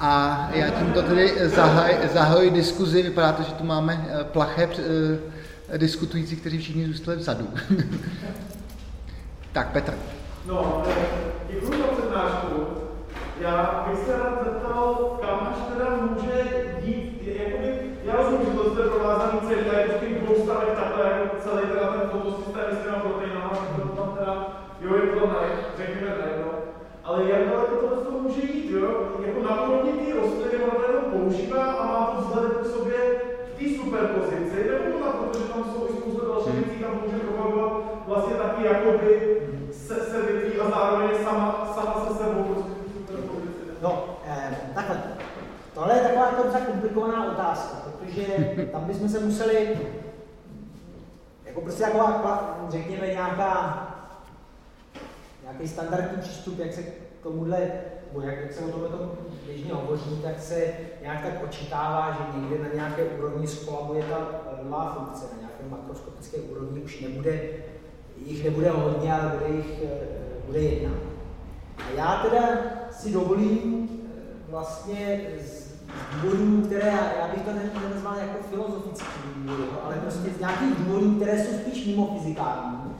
A já tímto tedy zahaj, zahajuji diskuzi. Vypadá to, že tu máme eh, plaché eh, diskutující, kteří všichni zůstali vzadu. tak, Petr. No, děkuji za přednášku. Já bych se rád zeptal, kam až teda může jít, jakoby, já rozumím, že to je provázaný celý, to je prostě dvou stavek takhle, jako celý teda ten fotosystém s těma proteinama, to tam teda, jo, je to ne, řekněme ne, no. Ale jak daleko to jo? Jako na úrovni té rostliny ona to jenom používá a má to vzhledem k sobě v té superpozici, nebo to na to, že tam jsou i spousta dalších věcí, tam může propagovat vlastně taky jakoby se, se vytví a zároveň sama, sama se sebou prostě No, eh, takhle. Tohle je taková docela komplikovaná otázka, protože tam bychom se museli, jako prostě taková, řekněme, nějaká, nějaký standardní přístup, jak se k tomuhle, nebo jak, jak se o tom běžně hovoří, tak se nějak tak očekává, že někde na nějaké úrovni skolabuje ta nová funkce, na nějaké makroskopické úrovni už nebude, jich nebude hodně, ale bude jich eh, bude jedna. A já teda si dovolím eh, vlastně z důvodů, které, já bych to nenazval jako filozofický důvod, ale prostě z nějakých důvodů, které jsou spíš mimo fyzikální,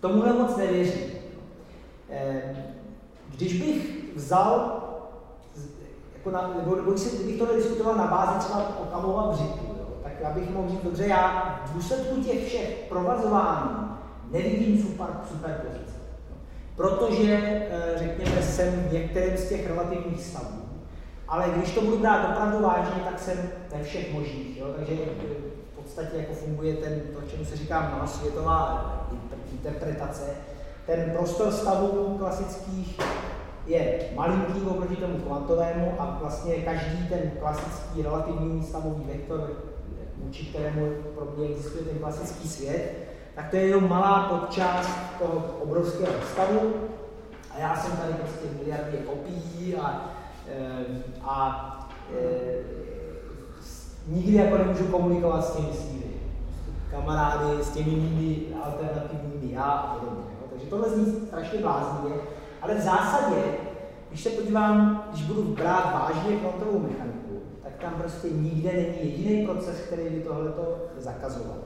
tomuhle moc nevěřím. Eh, když bych vzal, jako na, nebo, nebo kdybych to diskutoval na bázi třeba Okamova břitu, tak já bych mohl říct, dobře, já v důsledku těch všech provazování nevidím super, superpozice. Protože, eh, řekněme, jsem v některém z těch relativních stavů. Ale když to budu brát opravdu vážně, tak jsem ve všech možných. Jo? Takže eh, v podstatě jako funguje ten, to, čemu se říká mnohosvětová interpretace. Ten prostor stavů klasických je malinký oproti tomu kvantovému a vlastně každý ten klasický relativní stavový vektor, vůči kterému pro mě existuje ten klasický svět, tak to je jenom malá podčást toho obrovského stavu. A já jsem tady prostě miliardy kopií a, eh, a e, nikdy jako nemůžu komunikovat s těmi svými kamarády, s těmi mými alternativními já a podobně. Takže tohle zní strašně bláznivě, ale v zásadě, když se podívám, když budu brát vážně kvantovou mechaniku, tak tam prostě nikde není jediný proces, který by tohleto zakazoval.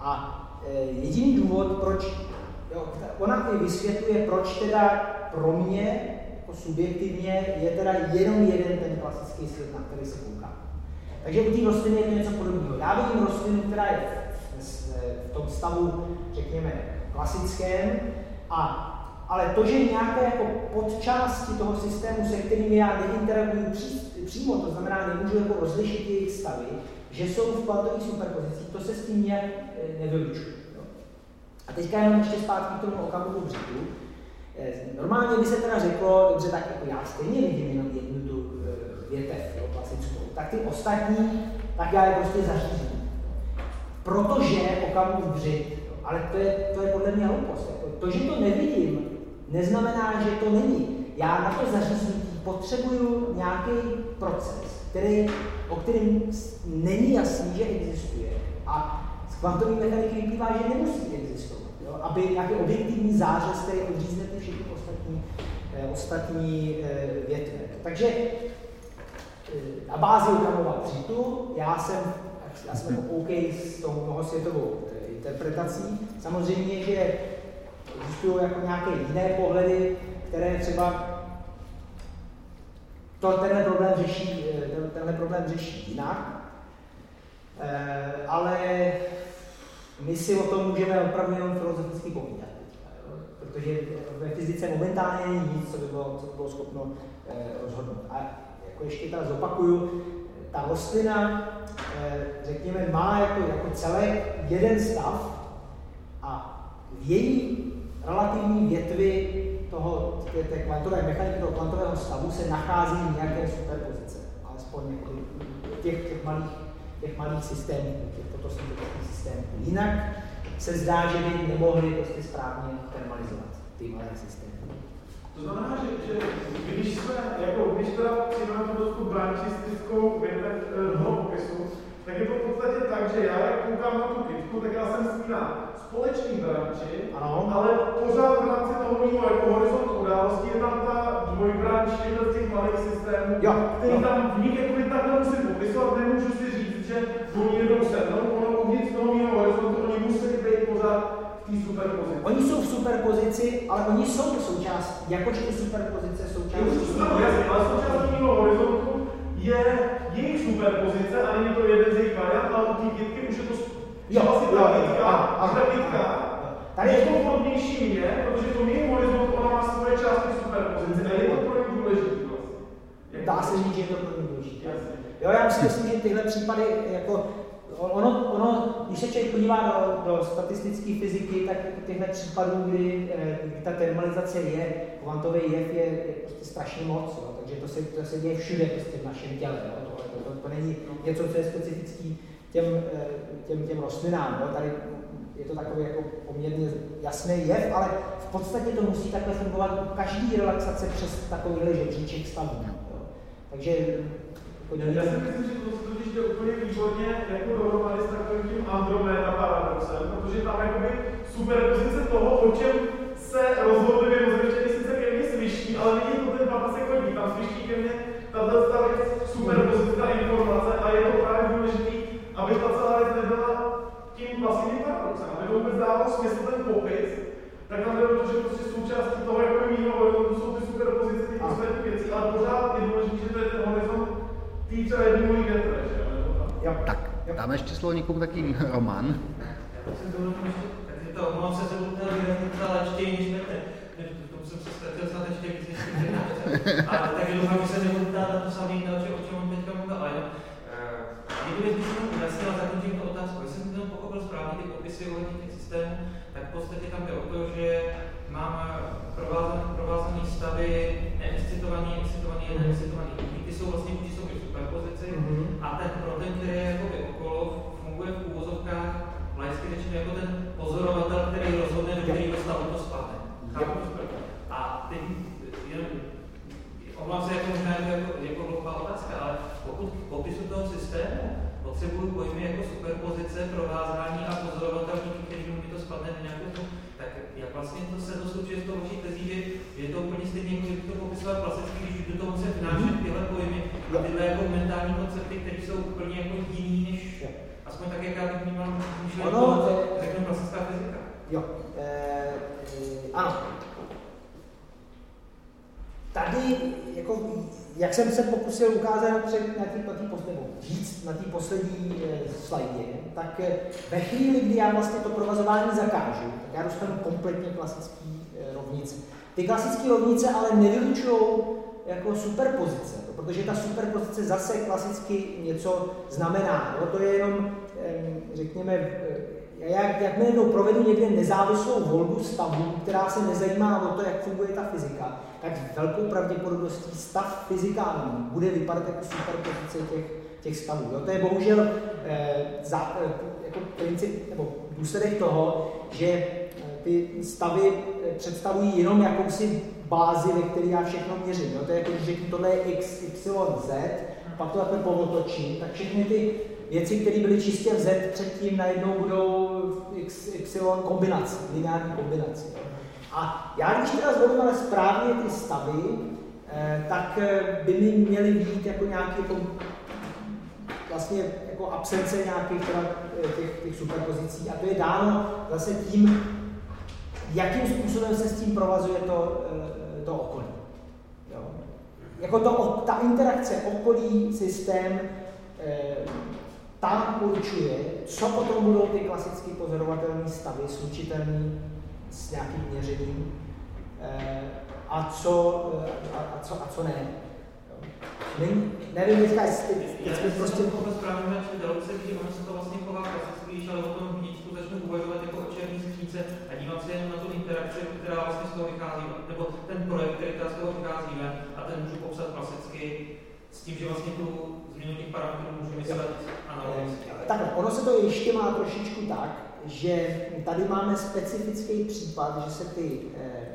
A e, jediný důvod, proč, jo, ona i vysvětluje, proč teda pro mě jako subjektivně je teda jenom jeden ten klasický svět, na který se koukám. Takže u té rostliny je to něco podobného. Já vidím rostlinu, která je v, v tom stavu, řekněme, klasickém, a ale to, že nějaké jako podčásti toho systému, se kterými já neinteraguju pří, přímo, to znamená, nemůžu jako rozlišit jejich stavy, že jsou v kvantových superpozicích, to se s tím nějak eh, nevylučuje. A teďka jenom ještě zpátky k tomu okamžiku břitu. Eh, normálně by se teda řeklo, dobře, tak jako já stejně vidím jenom jednu tu eh, větev, jo, klasickou, tak ty ostatní, tak já je prostě zařízím. Protože okamžik břit, ale to je, to je podle mě hloupost. Jako to, že to nevidím, neznamená, že to není. Já na to zařízení potřebuju nějaký proces, který, o kterém není jasný, že existuje. A z kvantové mechaniky vyplývá, že nemusí existovat. Jo? Aby nějaký objektivní zářez, který odřízne ty všechny ostatní, eh, ostatní eh, větve. Takže eh, na bázi Okamova přítu, já jsem, já jsem OK s tou mnohosvětovou eh, interpretací. Samozřejmě, že existují jako nějaké jiné pohledy, které třeba to, tenhle problém řeší, eh, tenhle problém řeší jinak. E, ale my si o tom můžeme opravdu jenom filozoficky povídat. Protože ve fyzice momentálně není nic, co by bylo, co by bylo schopno e, rozhodnout. A jako ještě teda zopakuju, ta rostlina, e, řekněme, má jako, jako celé jeden stav a v její relativní větvi toho, té, té kvantové mechaniky, toho kvantového stavu se nachází nějaké superpozice, alespoň jako těch, těch, malých, těch malých systémů, těch fotosyntetických systémů. Jinak se zdá, že by nemohli prostě správně termalizovat ty malé systémy. To znamená, že, že když jsme, jako, když teda přijmeme tu brančistickou větev toho popisu, tak je to v podstatě tak, že já jak koukám na tu kytku, tak já jsem s na společný branči, ano. ale pořád v rámci toho mého jako horizontu událostí je tam ta nebo vybrat z těch malých systémů, jo, který jo. tam v nich jakoby takhle musím popisovat, nemůžu si říct, že oni jedou se mnou, ono uvnitř toho mého horizontu, oni musí být pořád v té superpozici. Oni jsou v superpozici, ale oni jsou součástí, jakožto superpozice součástí. Jo, ano, jasně, ale součástí mého horizontu je superpozice a není to jeden z jejich variant, ale u té kytky už je to Jo, vlastně ta kytka, a ta kytka. Tady je je- komfortnější mě, protože to mým horizontu ona má svoje části superpozice a je to pro ně důležité vlastně. Dá to- se říct, že je to pro ně důležité. Jo, já si myslím, že tyhle případy, jako, ono, ono, když se člověk podívá do, do statistické fyziky, tak tyhle případů, kdy, eh, kdy ta termalizace je, kvantový jev je, je prostě strašně moc, jo. takže to se, to se děje všude prostě v našem těle. Jo. To, to, to, to, není něco, co je specifický těm, eh, těm, těm rostlinám. Jo. Tady je to takový jako poměrně jasný jev, ale v podstatě to musí takhle fungovat každý relaxace přes takovýhle žebříček stavů. Takže Já si myslím, že to totiž jde úplně výborně jako dohromady s takovým tím Andromeda paradoxem, protože tam jakoby superpozice toho, o čem se rozhodli mimozemštění, sice ke mně slyší, ale není to ten papa se chodí, tam slyší ke mně tato ta věc superpozice, ta informace a je to právě důležité, aby ta celá věc nebyla tím vlastním paradoxem, aby to vůbec dávalo smysl ten popis, tak tam jde to, že prostě součástí toho jako mýho horizontu jsou ty superpozice těch A. ostatních věcí, ale pořád je důležité, že to je ten horizont tý třeba jedný můj větre, že jo, nebo tam. Jo. Tak, Jo. Dáme ještě slovo někomu taky Roman. Já jsem to jenom ještě, omlouvám se, výrazně teda lečtěji než Petr. Tomu jsem se ztratil snad ještě víc než takže doufám, že se nebudu ptát na to samé, na o čem o on teďka mluvil. Ale věc bych jenom ujasnil a zakončím otázku. Jestli jsem to pochopil správně, ty popisy ohledně těch systémů, tak v podstatě tam jde o to, že mám provázané, provázané stavy, neexcitovaný, excitovaný, neexcitovaný. Ty jsou vlastně buď jsou v superpozici, Mhm. a ten protein, který je jakoby okolo, funguje v úvozovkách laicky řečeno jako ten pozorovatel, který rozhodne, do kterého stavu to spadne. A teď jenom, omlouvám se, jako možná je to jako, jako hloupá otázka, ale pokud popisu toho systému potřebuju pojmy jako superpozice, provázání vlastně to se doslučuje s tou vaší tezí, že je to úplně stejně, jako kdyby to popisoval klasicky, když do toho musím vnášet tyhle pojmy a tyhle jako mentální koncepty, které jsou úplně jako jiný než, aspoň tak, jak já to vnímám, myšlenku, eh, řeknu klasická fyzika. Jo. E, e, ano. Tady, jako, jak jsem se pokusil ukázat před, na té poslední, víc na té poslední e, slajdě, tak e, ve chvíli, kdy já vlastně to provazování zakážu, tak já dostanu kompletně klasické e, rovnice. Ty klasické rovnice ale nevylučují jako superpozice, protože ta superpozice zase klasicky něco znamená. Jo, to je jenom, řekněme, jak, jakmile jednou provedu někde nezávislou volbu stavu, která se nezajímá o to, jak funguje ta fyzika, tak s velkou pravděpodobností stav fyzikální bude vypadat jako superpozice těch, těch stavů. Jo? To je bohužel eh, za, eh, jako princip, nebo důsledek toho, že eh, ty stavy eh, představují jenom jakousi bázi, ve které já všechno měřím. Jo? To je jako, když řeknu, tohle je x, y, z, pak to takhle povotočím, tak všechny ty věci, které byly čistě v Z předtím, najednou budou X, Y kombinaci, lineární kombinaci. A já když teda zvolím ale správně ty stavy, eh, tak eh, by mi měly být jako nějaký jako, vlastně jako absence nějakých teda, eh, těch, těch superpozicí. A to je dáno zase tím, jakým způsobem se s tím provazuje to, to okolí. Jo. Jako to, ta interakce okolí, systém, tam určuje, co potom budou ty klasicky pozorovatelné stavy, slučitelné s nějakým měřením eh, a co, eh, a, a, co, a co ne. Není, nevím, teďka, jestli Já prostě... jsem to správně na čili dalece, že ono se to vlastně chová klasicky, ale o tom vnitřku začnu uvažovat jako o černý skříce a dívat se jenom na tu interakci, která vlastně z toho vychází, nebo ten projekt, který z toho vycházíme, a ten můžu popsat klasicky s tím, že vlastně tu těch parametrů. Eh, Takhle, ono se to ještě má trošičku tak, že tady máme specifický případ, že se ty, eh,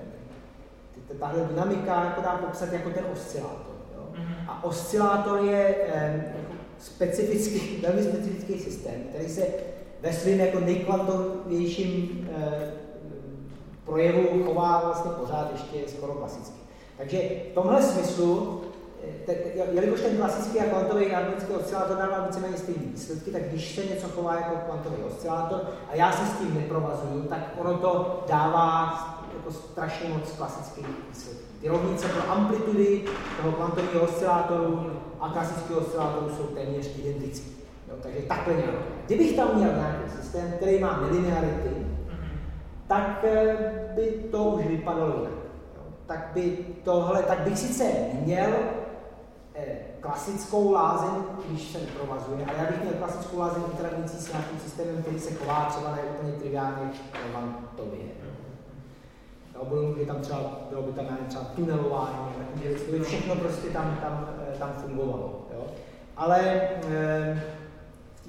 ty tahle dynamika jako dá popsat jako ten oscilátor. Jo? Mhm. A oscilátor je eh, jako specifický, velmi specifický systém, který se ve svým jako nejkvantovějším eh, projevu chová vlastně pořád ještě skoro klasicky. Takže v tomhle smyslu, jelikož ten klasický a kvantový harmonický oscilátor dává víceméně stejné výsledky, tak když se něco chová jako kvantový oscilátor a já se s tím neprovazuju, tak ono to dává jako strašně moc klasických výsledků. Ty rovnice pro amplitudy toho kvantového oscilátoru a klasického oscilátoru jsou téměř identické. Takže takhle nějak. Kdybych tam měl nějaký systém, který má nelinearity, tak eh, by to už vypadalo jinak. Tak by tohle, tak bych sice měl klasickou lázeň, když se neprovazuje, ale já bych měl klasickou lázeň interagující s nějakým systémem, který se chová třeba ne úplně triviálně kvantově. Jo, bylo by tam třeba, bylo by tam třeba tunelování, by všechno prostě tam, tam, eh, tam fungovalo. Jo. Ale e,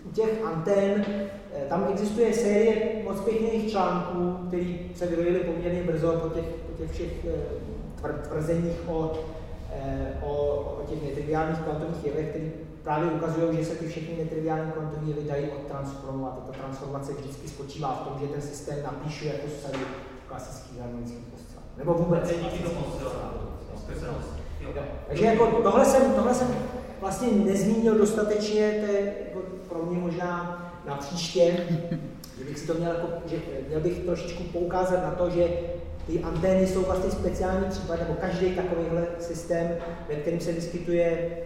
u těch antén eh, tam existuje série moc pěkných článků, které se vyrojily poměrně brzo po těch, po těch všech eh, tvrzeních o, eh, o, o těch netriviálních kvantových jevech, které právě ukazují, že se ty všechny netriviální kvantové jevy dají odtransformovat. A ta transformace vždycky spočívá v tom, že ten systém napíšu jako sadu klasických harmonických oscilátorů. Nebo vůbec. Takže jako tohle jsem, tohle jsem vlastně nezmínil dostatečně, to je jako pro mě možná na příště, že bych si to měl, jako, že měl bych trošičku poukázat na to, že ty antény jsou vlastně speciální případ, nebo každý takovýhle systém, ve kterém se vyskytuje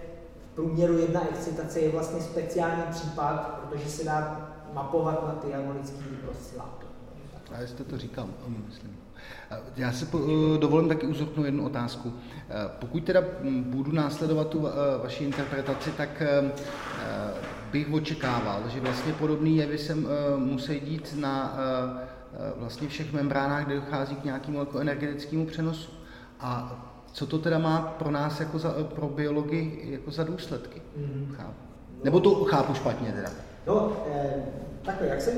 v průměru jedna excitace, je vlastně speciální případ, protože se dá mapovat na ty harmonické oscilátory. A jste to říkal, myslím. Já si dovolím taky uzurknout jednu otázku. Pokud teda budu následovat tu vaši interpretaci, tak bych očekával, že vlastně podobné jevy se musí dít na vlastně všech membránách, kde dochází k nějakému jako energetickému přenosu. A co to teda má pro nás jako za, pro biologii jako za důsledky? Mm-hmm. Chápu. Nebo to chápu špatně teda? No, eh, takhle, jak jsem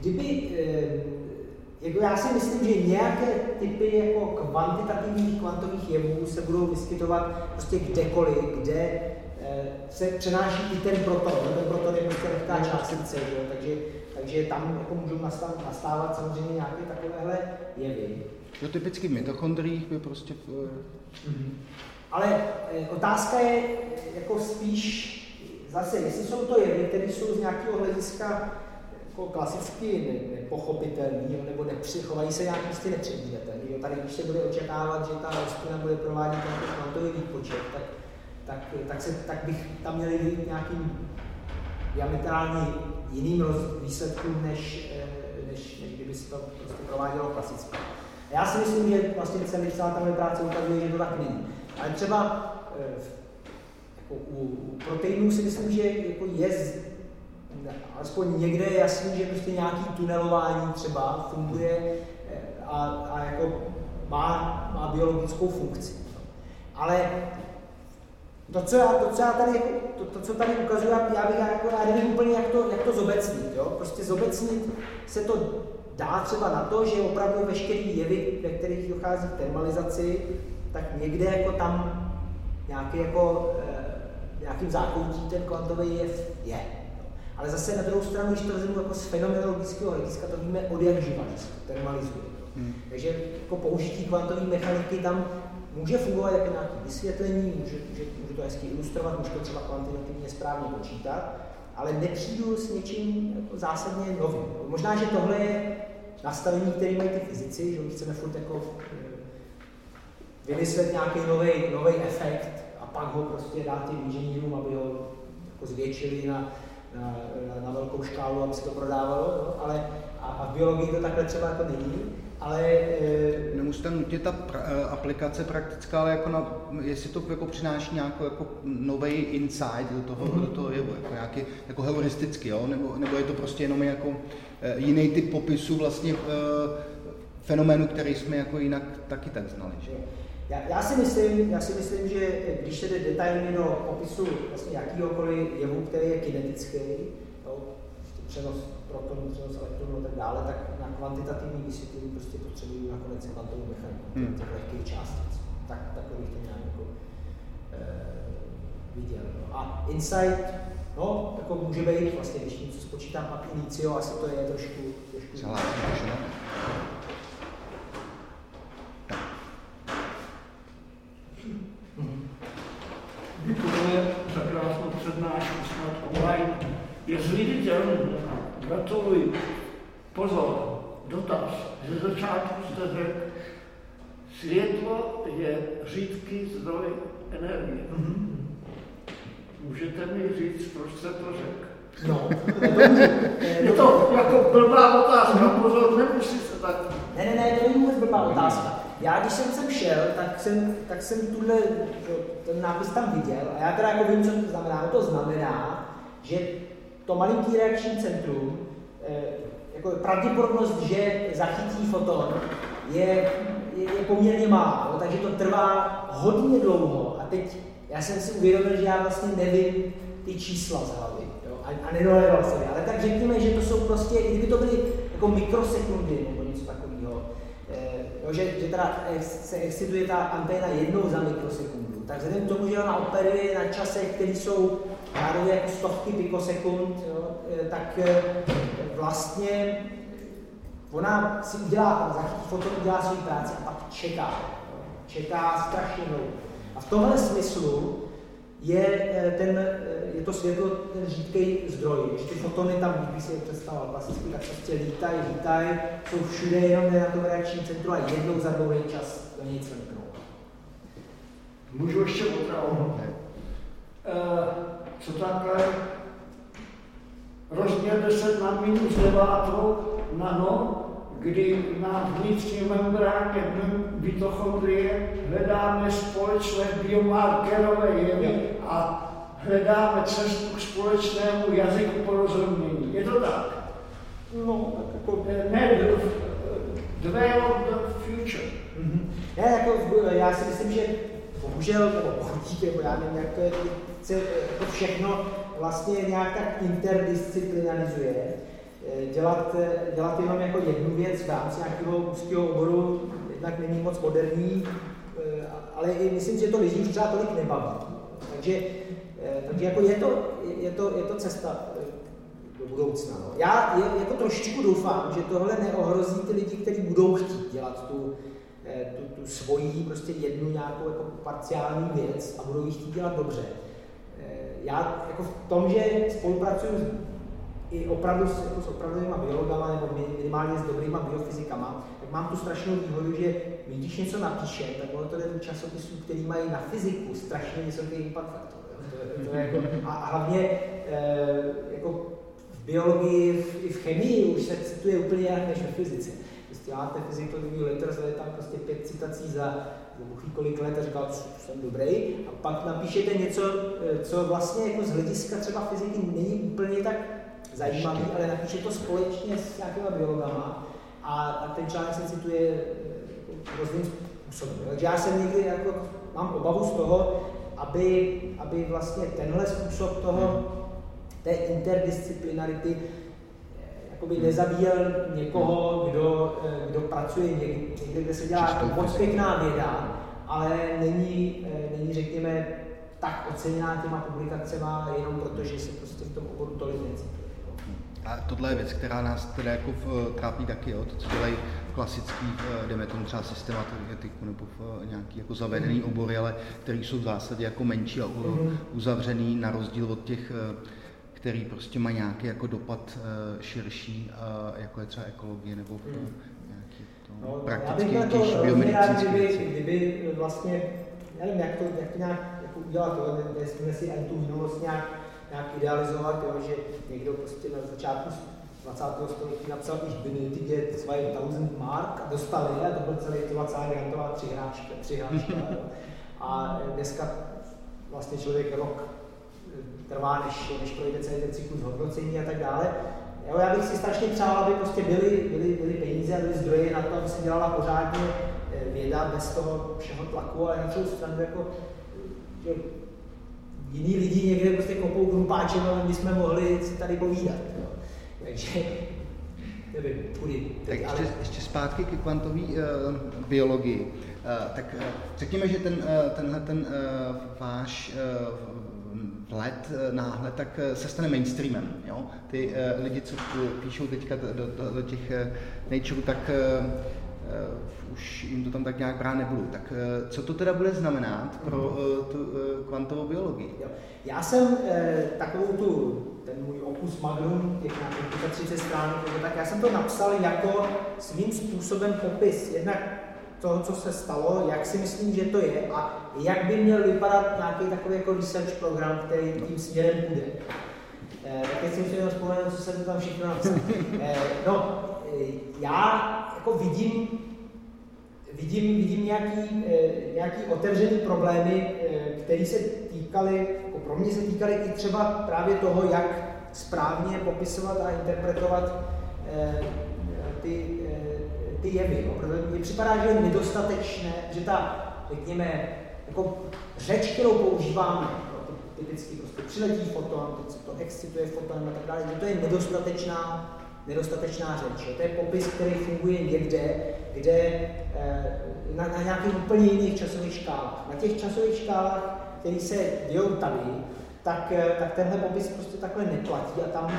Kdyby, eh, jako já si myslím, že nějaké typy jako kvantitativních kvantových jevů se budou vyskytovat prostě kdekoliv, kde eh, se přenáší i ten proton. Ten proton je prostě lehká částice, že? Takže, takže tam jako můžou nastávat, nastávat samozřejmě nějaké takovéhle jevy. No typicky v mitochondriích by prostě... Mm-hmm. Ale otázka je jako spíš zase, jestli jsou to jevy, které jsou z nějakého hlediska jako klasicky nepochopitelný, nebo nepřichovají se nějak prostě nepředvídatelný. Tady, když se bude očekávat, že ta rostlina bude provádět nějaký kvantový výpočet, tak, tak, tak, se, tak bych tam měli dojít nějakým diametrálně jiným výsledkům, než, eh, než, než kdyby se to prostě provádělo klasicky. A já si myslím, že vlastně celý celá ta práce ukazuje, že to tak není. Ale třeba eh, jako u, u proteinů si myslím, že jako je alespoň někde je jasný, že prostě nějaký tunelování třeba funguje eh, a, a jako má, má biologickou funkci. Ale to, co já, to, co já tady, to, to, co tady ukazuju, já bych jako, já nevím úplně, jak to, jak to zobecnit. Jo? Prostě zobecnit se to dá třeba na to, že opravdu veškerý jevy, ve kterých dochází k termalizaci, tak někde jako tam nějaký jako, e, nějakým zákoutí ten kvantový jev je. Ale zase na druhou stranu, když to vezmu jako z fenomenologického hlediska, to víme od jak živa, že se termalizuje. Hmm. Takže jako použití kvantové mechaniky tam může fungovat jako nějaké vysvětlení, může, může, může to hezky ilustrovat, může to třeba kvantitativně správně počítat, ale nepřijdu s něčím jako zásadně novým. Možná, že tohle je nastavení, které mají ty fyzici, že my chceme furt jako eh, vymyslet nějaký nový efekt a pak ho prostě dát těm inženýrům, aby ho jako zvětšili na na, na velkou škálu, aby se to prodávalo, no, ale a, a v biologii to takhle třeba jako není, ale... E... Nemusí tam nutně ta pra, e, aplikace praktická, ale jako na, jestli to jako přináší nějaký jako nový insight do toho, mm-hmm. do toho jevu, jako, nějaký, jako heuristicky, jo? Nebo, nebo je to prostě jenom jako e, jiný typ popisu vlastně e, fenoménu, který jsme jako jinak taky tak znali. Že? Já, já, si myslím, já si myslím, že když se jde detailně do popisu vlastně jakýhokoliv jevu, který je kinetický, jo, přenos protonů, přenos elektronů a tak dále, tak na kvantitativní vysvětlení prostě potřebují nakonec kvantovou mechaniku hmm. těch lehkých částic. Tak, takhle bych to nějak jako, e, viděl. No. A insight, no, jako může být vlastně, když něco spočítám initio, asi to je trošku... trošku Celá, přednášku snad online. Je zliditelný. Gratuluji. Pozor, dotaz. Ze začátku jste řekl, světlo je řídký zdroj energie. Mm-hmm. Můžete mi říct, proč jste to řekl? No, je to jako blbá otázka, pozor, nemusí se tak. Ne, ne, ne, to není vůbec blbá otázka. Já, když jsem sem šel, tak jsem, tak jsem tuhle, ten nápis tam viděl a já teda jako vím, co to znamená. To znamená, že to malinký reakční centrum, eh, jako pravděpodobnost, že zachytí foton, je, je, je poměrně malá, takže to trvá hodně dlouho. A teď já jsem si uvědomil, že já vlastně nevím ty čísla z hlavy jo, a, a nedohledal jsem je. Ale tak řekněme, že to jsou prostě, i kdyby to byly jako mikrosekundy nebo něco takového, jo, že, že teda se excituje ta anténa jednou za mikrosekundu, tak vzhledem k tomu, že ona operuje na časech, které jsou řádově jako stovky pikosekund, jo, e, tak e, vlastně ona si udělá, zachytí foton, udělá svou práci a pak čeká. Jo, čeká strašně dlouho. A v tomhle smyslu je, e, ten, je to světlo ten řídký zdroj. Když ty fotony tam, když si je představoval klasicky, tak prostě lítají, lítají, jsou všude jenom na tom reakčním centru a jednou za dlouhý čas do něj cvrknou. Můžu ještě opravdu? Uh, co takhle? Rozměr 10 na minus 9 nano, kdy na vnitřní membráně mitochondrie hledáme společné biomarkerové jevy a hledáme cestu k společnému jazyku porozumění. Je to tak? No, tak jako... Ne, of the future. Mm-hmm. Ne, jako, já si myslím, že bohužel, nebo bohužel, nebo já nevím, jak to je, se jako všechno vlastně nějak tak interdisciplinalizuje. Dělat, dělat jenom jako jednu věc v rámci nějakého úzkého oboru jednak není moc moderní, ale i myslím, že to lidi už třeba tolik nebaví. Takže Eh, takže jako je to, je to, je to cesta eh, do budoucna. No. Já je, jako trošičku doufám, že tohle neohrozí ty lidi, kteří budou chtít dělat tu, eh, tu, tu svoji prostě jednu nějakou jako parciální věc a budou ji chtít dělat dobře. Já jako v tom, že spolupracuju i opravdu s, jako s opravdovými biologama nebo minimálně s dobrýma biofyzikama, tak mám tu strašnou výhodu, že když něco napíšeme, tak ono to jde do časopisů, který mají na fyziku strašně vysoký impact faktor. To, to jako, a hlavně e, jako v biologii, v, i v chemii už se cituje úplně jinak než ve fyzice. Prostě máte fyzikový literature, je tam prostě pět citací za buchý kolik let a říkal, jsem dobrý, a pak napíšete něco, eh, co vlastně jako z hlediska třeba fyziky není úplně tak zajímavý, ale napíše to společně s nějakýma biologama. A, a ten článek se cituje eh, různým způsobem. Takže já jsem někdy jako, mám obavu z toho, aby, aby vlastně tenhle způsob toho, té interdisciplinarity jakoby nezabíjel někoho, kdo, eh, kdo pracuje někde, kde se dělá moc pěkná věda, ale není, eh, není řekněme, tak oceněná těma publikacemi jenom proto, že se prostě v tom oboru tolik necituje. A tohle je věc, která nás teda jako v, trápí taky, jo, to, co dělají klasických, eh, jdeme tomu třeba systematiku nebo v eh, nějaký jako zavedený mhm. obory, ale který jsou v zásadě jako menší a mhm. uzavřený na rozdíl od těch, eh, který prostě mají nějaký jako dopad širší, jako je třeba ekologie nebo v mhm. nějaký to no, prakticky jako biomedicínské kdyby, kdyby vlastně, nevím, jak to, jak to nějak jako udělat, to, nesmíme si ani tu minulost nějak, nějak idealizovat, jo, že někdo prostě na začátku 20. století napsal už svoje Thousand Mark a dostali a to byl celý, to byla celá grantová přihráška, přihráška A dneska vlastně člověk rok eh, trvá, než, než projde celý ten cyklus hodnocení a tak dále. Jo, já bych si strašně přál, aby prostě byly, byly, byly peníze a byly zdroje na to, aby se dělala pořádně eh, věda bez toho všeho tlaku, ale na druhou stranu jako, že jiní lidi někde prostě kopou krumpáčem, ale my jsme mohli si tady povídat. Jo. Takže nevím, kudy. Tak ještě, ale... ještě zpátky ke kvantové uh, biologii. Uh, tak uh, řekněme, že ten, uh, tenhle ten uh, váš uh, let uh, náhle tak uh, se stane mainstreamem. Jo? Ty uh, lidi, co píšou teďka do, do, do těch uh, Nature, tak uh, už jim to tam tak nějak brát nebudou. Tak co to teda bude znamenat pro tu kvantovou biologii? Já jsem takovou tu, ten můj opus magnum, těch nějakých 30 stránek, tak já jsem to napsal jako svým způsobem popis. Jednak toho, co se stalo, jak si myslím, že to je a jak by měl vypadat nějaký takový jako research program, který tím směrem půjde. Eh, tak si musím vzpomenout, co jsem tam všechno napsal. Eh, no, eh, já jako vidím, vidím, vidím nějaký, eh, nějaký otevřený problémy, eh, které se týkaly, jako pro mě se týkaly i třeba právě toho, jak správně popisovat a interpretovat eh, ty, ty jevy. No, protože mně připadá, že je nedostatečné, že ta, řekněme, jako řeč, kterou používáme, typicky prostě přiletí foton, teď se to excituje foton a tak dále, že to je nedostatečná, nedostatečná řeč. Jo. To je popis, který funguje někde, kde eh, na, na nějakých úplně jiných časových škálách. Na těch časových škálách, které se dějou tady, tak, eh, tak tenhle popis prostě takhle neplatí a tam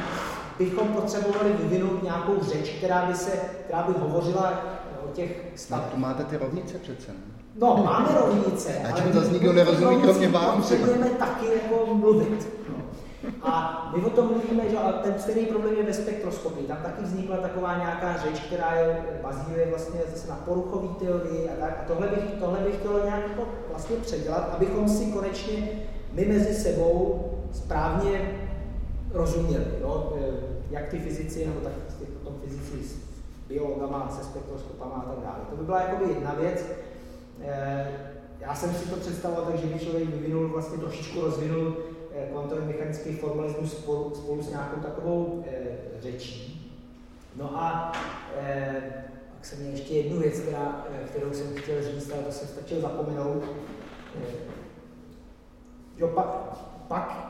bychom potřebovali vyvinout nějakou řeč, která by, se, která by hovořila o těch stavech. No, tu máte ty rovnice přece. No, máme rovnice, a ale zase nikdo nerozumí, kromě vám. Potřebujeme taky jako mluvit. No. A my o tom mluvíme, že ten stejný problém je ve spektroskopii. Tam taky vznikla taková nějaká řeč, která je, bazíruje vlastně zase na poruchové teorii a tak. A tohle bych, tohle bych chtěl nějak jako vlastně předělat, abychom si konečně my mezi sebou správně rozuměli. Jo? E, jak ty fyzici, nebo tak ty potom fyzici s biologama, se spektroskopama a tak dále. To by byla jakoby jedna věc. E, já jsem si to představoval tak, že by člověk vyvinul, vlastně trošičku rozvinul e, kvantový mechanický formalismus spolu, spolu s nějakou takovou řečí. No a pak jsem měl ještě jednu věc, která, kterou jsem chtěl říct, ale to jsem stačil zapomenout. Jo, pak, pak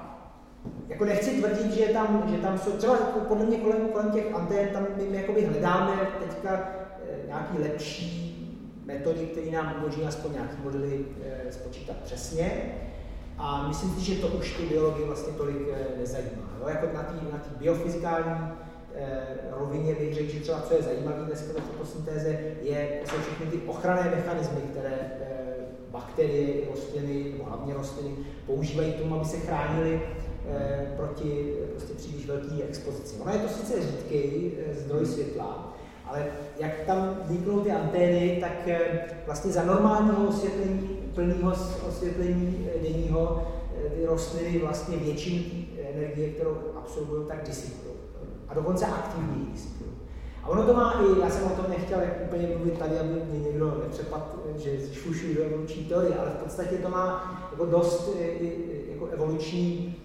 jako nechci tvrdit, že tam, že tam jsou, třeba podle mě kolem, kolem těch antén, tam my jakoby hledáme teďka eh, nějaký lepší metody, které nám umožní aspoň nějaký modely e, spočítat přesně. A myslím si, že to už ty biologii vlastně tolik e, nezajímá. Jo? Jako na té na biofyzikální e, rovině bych řekl, že třeba co je zajímavé dneska ve fotosyntéze, je, jsou všechny ty ochranné mechanismy, které bakterie, rostliny, nebo hlavně rostliny, používají k tomu, aby se chránili Eh, proti prostě příliš velké expozici. Ono je to sice řídký eh, zdroj světla, ale jak tam vzniknou ty antény, tak eh, vlastně za normálního osvětlení, plného osvětlení denního ty rostliny vlastně většinu energie, kterou absorbují, tak disipují. A dokonce aktivně disipují. A ono to má i, já jsem o tom nechtěl jak úplně mluvit tady, aby mě někdo nepřepadl, že šušuji do evoluční teorie, ale v podstatě to má jako dost jako evoluční Eh,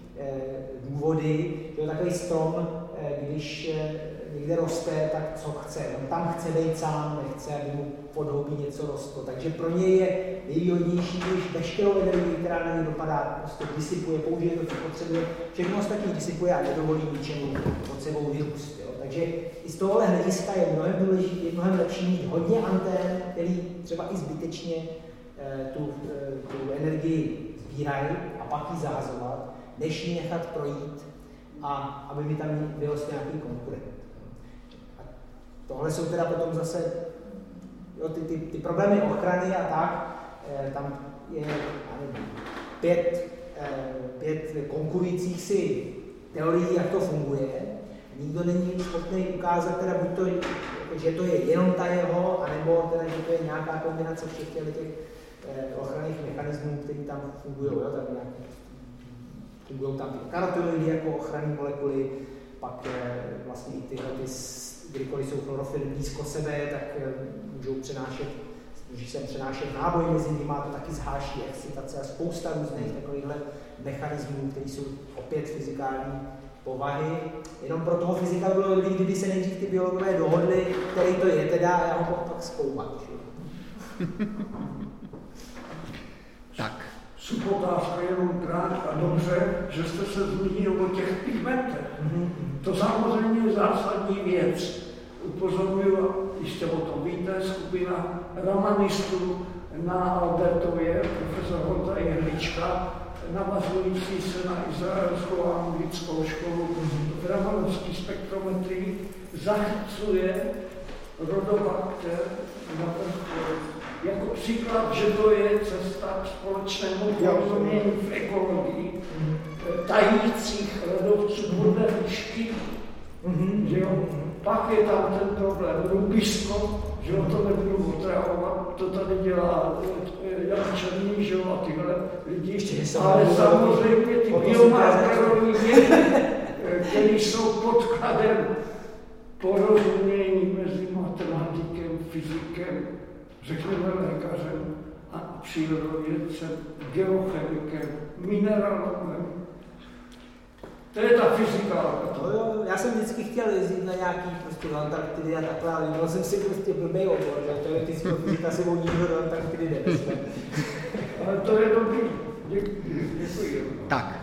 důvody, že takový strom, eh, když eh, někde roste, tak co chce. On tam chce být sám, nechce, aby mu podhoubí něco rostlo. Takže pro ně je nejvýhodnější, když veškerou energii, která na ně dopadá, prostě disipuje, použije to, co potřebuje, všechno ostatní disipuje a nedovolí ničemu pod sebou vyrůst. Takže i z tohohle hlediska je mnohem důležitý, je mnohem lepší mít hodně antén, který třeba i zbytečně tu, tu energii sbírají a pak ji zahazovat, než ji nechat projít a aby mi tam vyrostl nějaký konkurent. A tohle jsou teda potom zase jo, ty, ty, ty problémy ochrany a tak, eh, tam je nevím, pět, eh, pět konkurujících si teorií, jak to funguje. Nikdo není schopný ukázat, teda buď to, že to je jenom ta jeho, anebo teda, že to je nějaká kombinace všech těch eh, ochranných mechanismů, které tam fungují. Jo, tam nějaký fungují tam ty karotenoidy jako ochranné molekuly, pak eh, vlastně i tyhle, ty, kdykoliv jsou chlorofily blízko sebe, tak eh, můžou přenášet může se přenášet náboj mezi nimi, to taky zháší excitace a spousta různých takovýchhle mechanismů, které jsou opět fyzikální povahy. Jenom pro toho fyzika bylo dobrý, kdyby se nejdřív ty biologové dohodli, který to je teda a já ho pak zkoumat. tak, subotázka jenom krát a dobře, že jste se zmínil o těch pigmentech. To samozřejmě je zásadní věc. Upozorňuji, jistě o tom víte, skupina ramanistů na Albertově, profesor Honza Jehlička, navazující se na izraelskou a anglickou školu v ramanovské spektrometrii, zachycuje rodobakter na ten jako příklad, že to je cesta k společnému porozumění v ekologii, mm. tajících ledovců podle výšky, mm-hmm. že jo? Pak je tam ten problém rubisko, že jo, to nebudu otravovat, to tady dělá eh, Jan Černý, že jo, a tyhle lidi, Ještě ale samozřejmě ty biomarkerové které jsou podkladem porozumění mezi matematikem, fyzikem, řekněme lékařem a přírodovědcem, geochemikem, mineralogem. To je ta fyzika. No jo, já jsem vždycky chtěl jezdit na nějaký prostě v Antarktidy a takhle, ale měl jsem si prostě blbý obor, že teoretická fyzika se voní do Antarktidy jde. ale to je dobrý. Děkuji. Tak,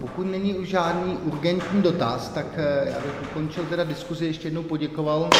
pokud není už žádný urgentní dotaz, tak eh, já bych ukončil teda diskuzi, ještě jednou poděkoval